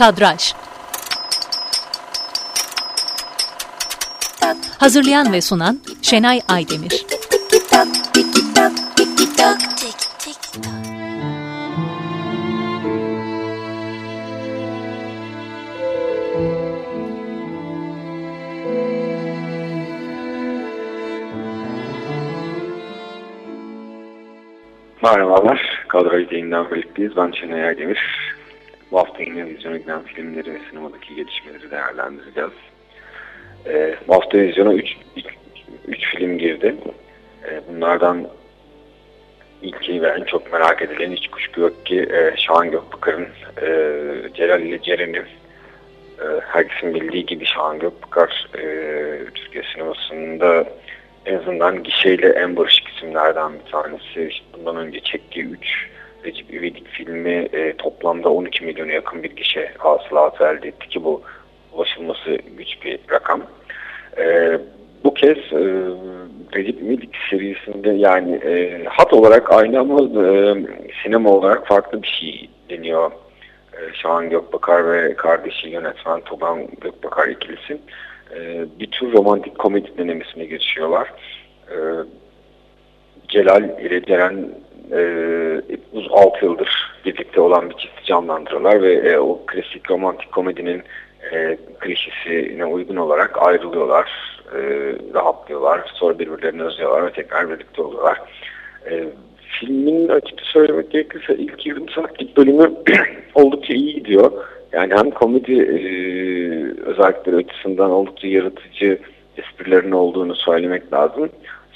Kadraj Hazırlayan ve sunan Şenay Aydemir Merhabalar, Kadroyu Deyim'den birlikteyiz. Ben Şenay Aydemir. Bu hafta yine vizyona giden filmleri ve sinemadaki gelişmeleri değerlendireceğiz. Ee, bu hafta vizyona 3 film girdi. Ee, bunlardan ilki ve en çok merak edilen hiç kuşku yok ki e, Şahan Gökbakar'ın e, Celal ile Ceren'in e, herkesin bildiği gibi Şahan Gökbakar e, Türkiye sinemasında en azından gişeyle en barışık isimlerden bir tanesi. İşte bundan önce çektiği 3 Recep İvedik filmi e, toplamda 12 milyona yakın bir gişe hasılatı elde etti ki bu ulaşılması güç bir rakam. E, bu kez e, Recep İvedik serisinde yani e, hat olarak aynı ama e, sinema olarak farklı bir şey deniyor. E, Şahan Gökbakar ve kardeşi yönetmen Togan Gökbakar ikilisi e, bir tür romantik komedi denemesine geçiyorlar. E, Celal ile Ceren e, 6 yıldır birlikte olan bir çifti canlandırıyorlar ve e, o klasik romantik komedinin e, klişesine uygun olarak ayrılıyorlar, e, rahatlıyorlar, sonra birbirlerini özlüyorlar ve tekrar birlikte oluyorlar. E, filmin açıkça söylemek gerekirse ilk 20 saatlik bölümü oldukça iyi gidiyor. Yani hem komedi e, özellikleri açısından oldukça yaratıcı esprilerin olduğunu söylemek lazım.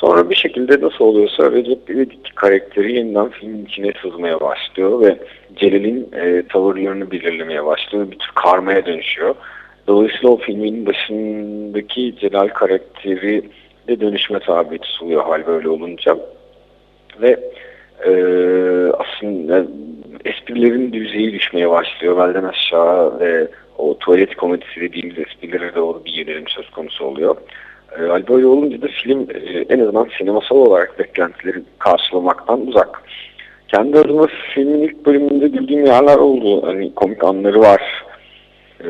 Sonra bir şekilde nasıl oluyorsa Recep İvedik karakteri yeniden filmin içine sızmaya başlıyor ve Celal'in e, tavırlarını belirlemeye başlıyor. Bir tür karmaya dönüşüyor. Dolayısıyla o filmin başındaki Celal karakteri de dönüşme tabi tutuluyor hal böyle olunca. Ve e, aslında esprilerin düzeyi düşmeye başlıyor belden aşağı ve o tuvalet komedisi dediğimiz esprilere doğru bir yönelim söz konusu oluyor. E, hal böyle olunca da film e, en azından sinemasal olarak beklentileri karşılamaktan uzak. Kendi adıma filmin ilk bölümünde güldüğüm yerler oldu. Hani komik anları var. Ee,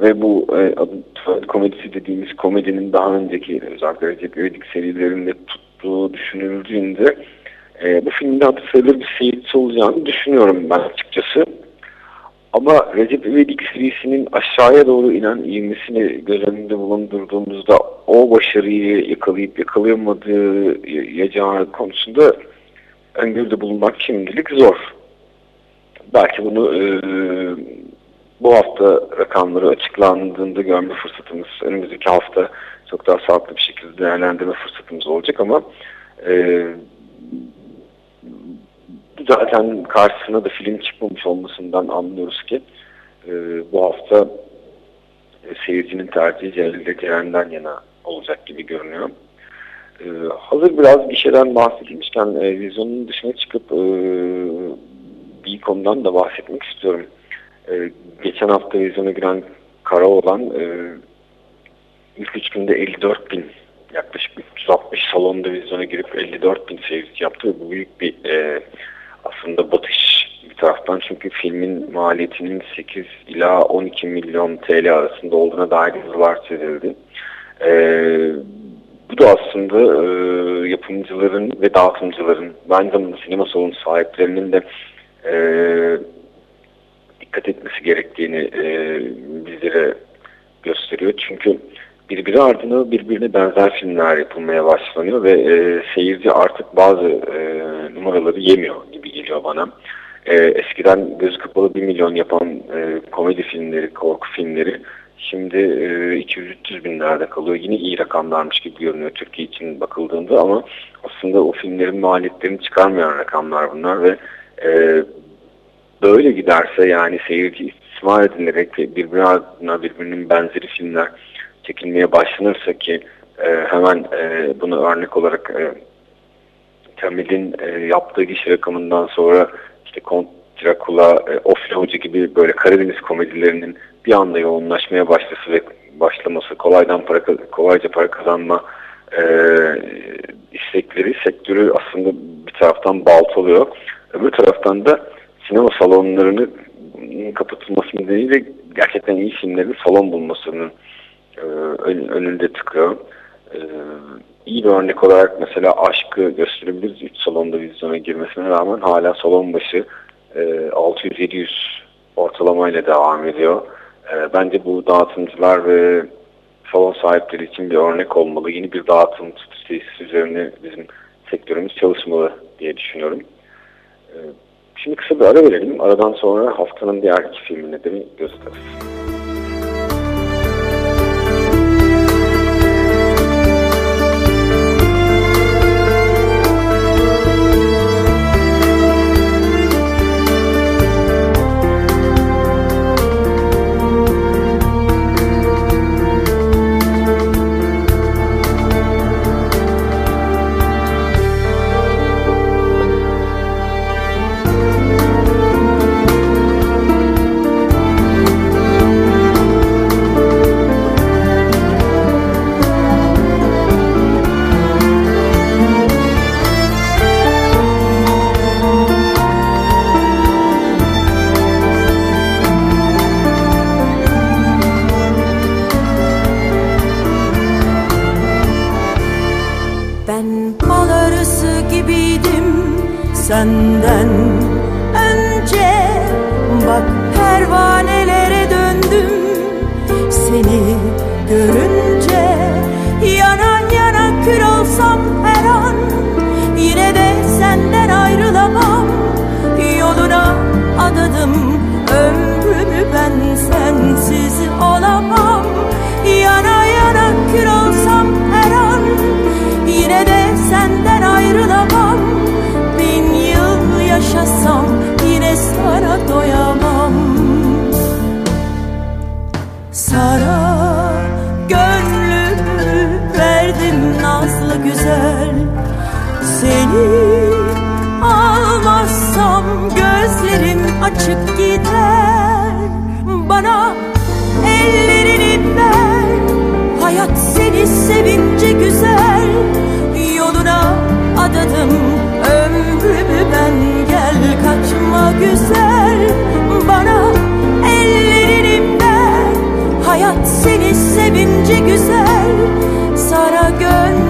ve bu e, tuvalet komedisi dediğimiz komedinin daha önceki özellikle Recep İvedik serilerinde tuttuğu düşünüldüğünde e, bu filmde adı sayılır bir seyirci olacağını düşünüyorum ben açıkçası. Ama Recep İvedik serisinin aşağıya doğru inen ivmesini göz önünde bulundurduğumuzda o başarıyı yakalayıp yakalayamadığı yacağı konusunda öngörüde bulunmak şimdilik zor. Belki bunu e, bu hafta rakamları açıklandığında görme fırsatımız önümüzdeki hafta çok daha sağlıklı bir şekilde değerlendirme fırsatımız olacak ama e, zaten karşısına da film çıkmamış olmasından anlıyoruz ki e, bu hafta e, seyircinin tercihi Celil Ceren'den yana olacak gibi görünüyor. E, hazır biraz bir şeyden bahsedilmişken e, vizyonun dışına çıkıp e, bir konudan da bahsetmek istiyorum. E, geçen hafta vizyona giren Kara olan e, ilk üç günde 54 bin yaklaşık 360 salonda vizyona girip 54 bin seyirci yaptı. Bu büyük bir e, aslında batış bir taraftan çünkü filmin maliyetinin 8 ila 12 milyon TL arasında olduğuna dair yazılar çizildi. Ee, bu da aslında e, yapımcıların ve dağıtımcıların, aynı zamanda sinema salonu sahiplerinin de e, dikkat etmesi gerektiğini e, bizlere gösteriyor. Çünkü birbiri ardına birbirine benzer filmler yapılmaya başlanıyor ve e, seyirci artık bazı e, numaraları yemiyor gibi geliyor bana. E, eskiden göz kapalı 1 milyon yapan e, komedi filmleri, korku filmleri şimdi e, 200-300 binlerde kalıyor. Yine iyi rakamlarmış gibi görünüyor Türkiye için bakıldığında ama aslında o filmlerin maliyetlerini çıkarmayan rakamlar bunlar ve e, böyle giderse yani seyirci istismar edilerek birbirine birbirinin benzeri filmler çekilmeye başlanırsa ki e, hemen e, bunu örnek olarak e, Temil'in e, yaptığı gişe rakamından sonra işte Kont Dracula, e, Ofloji gibi böyle Karadeniz komedilerinin bir anda yoğunlaşmaya başlaması ve başlaması kolaydan para kolayca para kazanma e, istekleri sektörü aslında bir taraftan baltalıyor. Öbür taraftan da sinema salonlarını kapatılması nedeniyle gerçekten iyi filmlerin salon bulmasının e, önünde tıkıyor. E, iyi bir örnek olarak mesela Aşk'ı gösterebiliriz. 3 salonda vizyona girmesine rağmen hala salon başı e, 600-700 ortalamayla devam ediyor. E, bence bu dağıtımcılar ve salon sahipleri için bir örnek olmalı. Yeni bir dağıtım stratejisi üzerine bizim sektörümüz çalışmalı diye düşünüyorum. E, şimdi kısa bir ara verelim. Aradan sonra haftanın diğer iki filmine de güzel Sara gönlüm.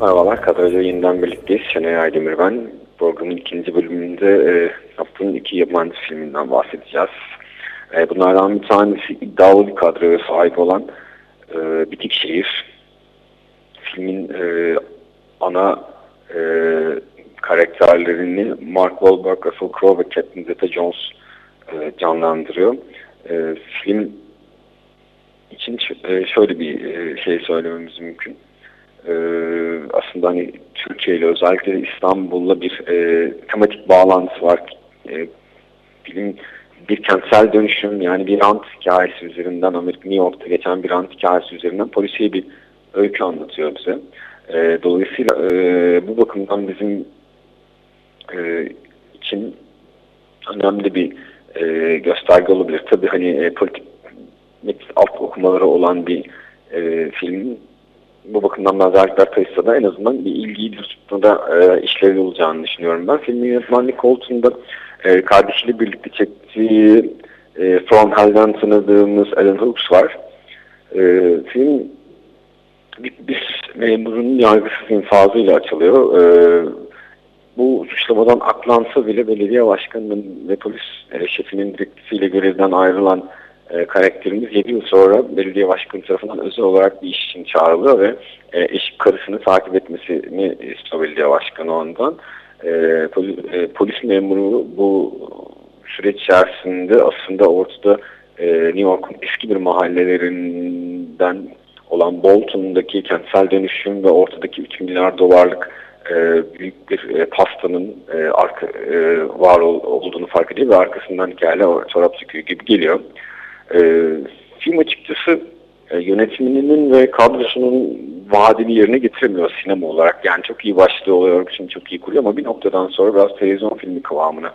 Merhabalar, Kadraj'da yeniden birlikteyiz. Şenay Aydemir ben. Programın ikinci bölümünde e, yaptığım iki yabancı filminden bahsedeceğiz. E, bunlardan bir tanesi iddialı bir kadroya sahip olan e, Bitik Şehir. Filmin e, ana e, karakterlerini Mark Wahlberg, Russell Crowe ve Catherine Zeta-Jones e, canlandırıyor. E, film için e, şöyle bir e, şey söylememiz mümkün. E, aslında hani Türkiye ile özellikle İstanbul'la bir e, tematik bağlantısı var. E, film bir kentsel dönüşüm yani bir rant hikayesi üzerinden Amerika New York'ta geçen bir rant hikayesi üzerinden polisiye bir öykü anlatıyor bize. E, dolayısıyla e, bu bakımdan bizim e, için önemli bir e, gösterge olabilir. Tabii hani e, politik alt okumaları olan bir e, film bu bakımdan benzerlikler taşısa da en azından bir ilgiyi tutmada e, işlevi olacağını düşünüyorum ben. Filmin yönetmenlik koltuğunda e, kardeşiyle birlikte çektiği e, From Hell'den tanıdığımız Alan Hooks var. E, film bir, bir memurun yargısız infazıyla açılıyor. E, bu suçlamadan aklansa bile belediye başkanının ve polis e, şefinin direktifiyle görevden ayrılan e, karakterimiz 7 yıl sonra belediye başkanı tarafından özel olarak bir iş için çağrılıyor ve e, eşik karısını takip etmesini istiyor belediye başkanı ondan. E, e, polis memuru bu süreç içerisinde aslında ortada New York'un eski bir mahallelerinden olan Bolton'daki kentsel dönüşüm ve ortadaki 3 milyar dolarlık büyük bir pastanın e, var ol, olduğunu fark ediyor ve arkasından hikayeler çorap söküyor gibi geliyor. E, film açıkçası e, yönetiminin ve kadrosunun vaadini yerine getiremiyor sinema olarak. Yani çok iyi başlığı oluyor, için çok iyi kuruyor ama bir noktadan sonra biraz televizyon filmi kıvamına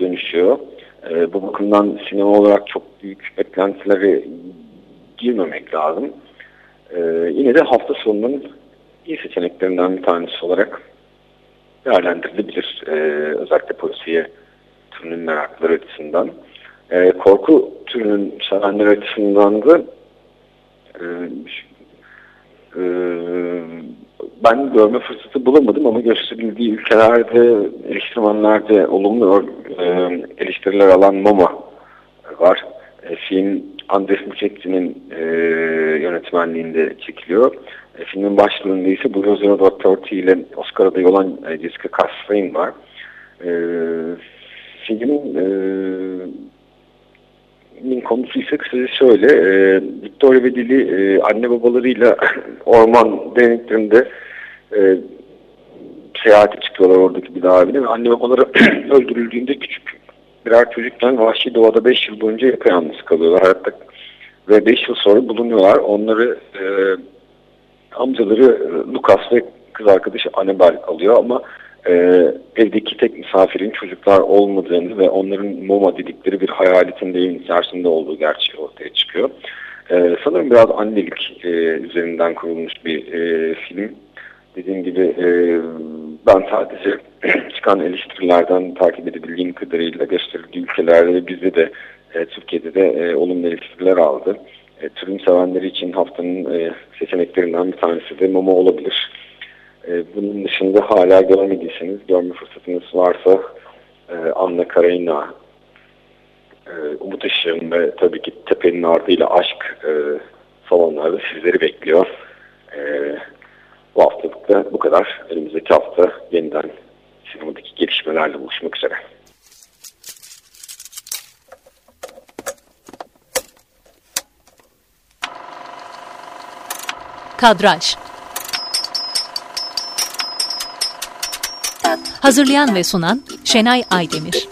dönüşüyor. E, bu bakımdan sinema olarak çok büyük beklentilere girmemek lazım. E, yine de hafta sonunun iyi seçeneklerinden bir tanesi olarak değerlendirilebilir. E, özellikle polisiye türünün merakları açısından. E, korku türünün sevenler açısından da e, e, ben görme fırsatı bulamadım ama gösterildiği ülkelerde eleştirmenlerde olumlu e, eleştiriler alan MoMA var. E, film Andres Mucetti'nin e, yönetmenliğinde çekiliyor. E, filmin başlığında ise Blue Zero Dot ile Oscar adayı olan e, Jessica Chastain var. E, filmin e, Min konusu ise kısaca şöyle. E, Victoria ve Dili e, anne babalarıyla orman derinliklerinde e, seyahate çıkıyorlar oradaki bir davine ve anne babaları öldürüldüğünde küçük birer çocukken vahşi doğada 5 yıl boyunca yapayalnız kalıyorlar hayatta ve 5 yıl sonra bulunuyorlar. Onları e, amcaları Lucas ve kız arkadaşı Annabel alıyor ama e, evdeki tek misafirin çocuklar olmadığını ve onların MoMA dedikleri bir hayaletin de evin içerisinde olduğu gerçeği ortaya çıkıyor. E, sanırım biraz annelik e, üzerinden kurulmuş bir e, film. Dediğim gibi e, ben sadece çıkan eleştirilerden takip edebildiğim kadarıyla gösterildiği ülkelerde bizde de e, Türkiye'de de e, olumlu eleştiriler aldı. E, türün sevenleri için haftanın e, seçeneklerinden bir tanesi de Momo olabilir. E, bunun dışında hala görmediyseniz, görme fırsatınız varsa e, Anna Karenina, e, Umut Işığın ve tabii ki Tepe'nin ardıyla Aşk e, salonlarda sizleri bekliyor. E, bu haftalık da bu kadar. Önümüzdeki hafta yeniden sinemadaki gelişmelerle buluşmak üzere. Kadraj Hazırlayan ve sunan Şenay Aydemir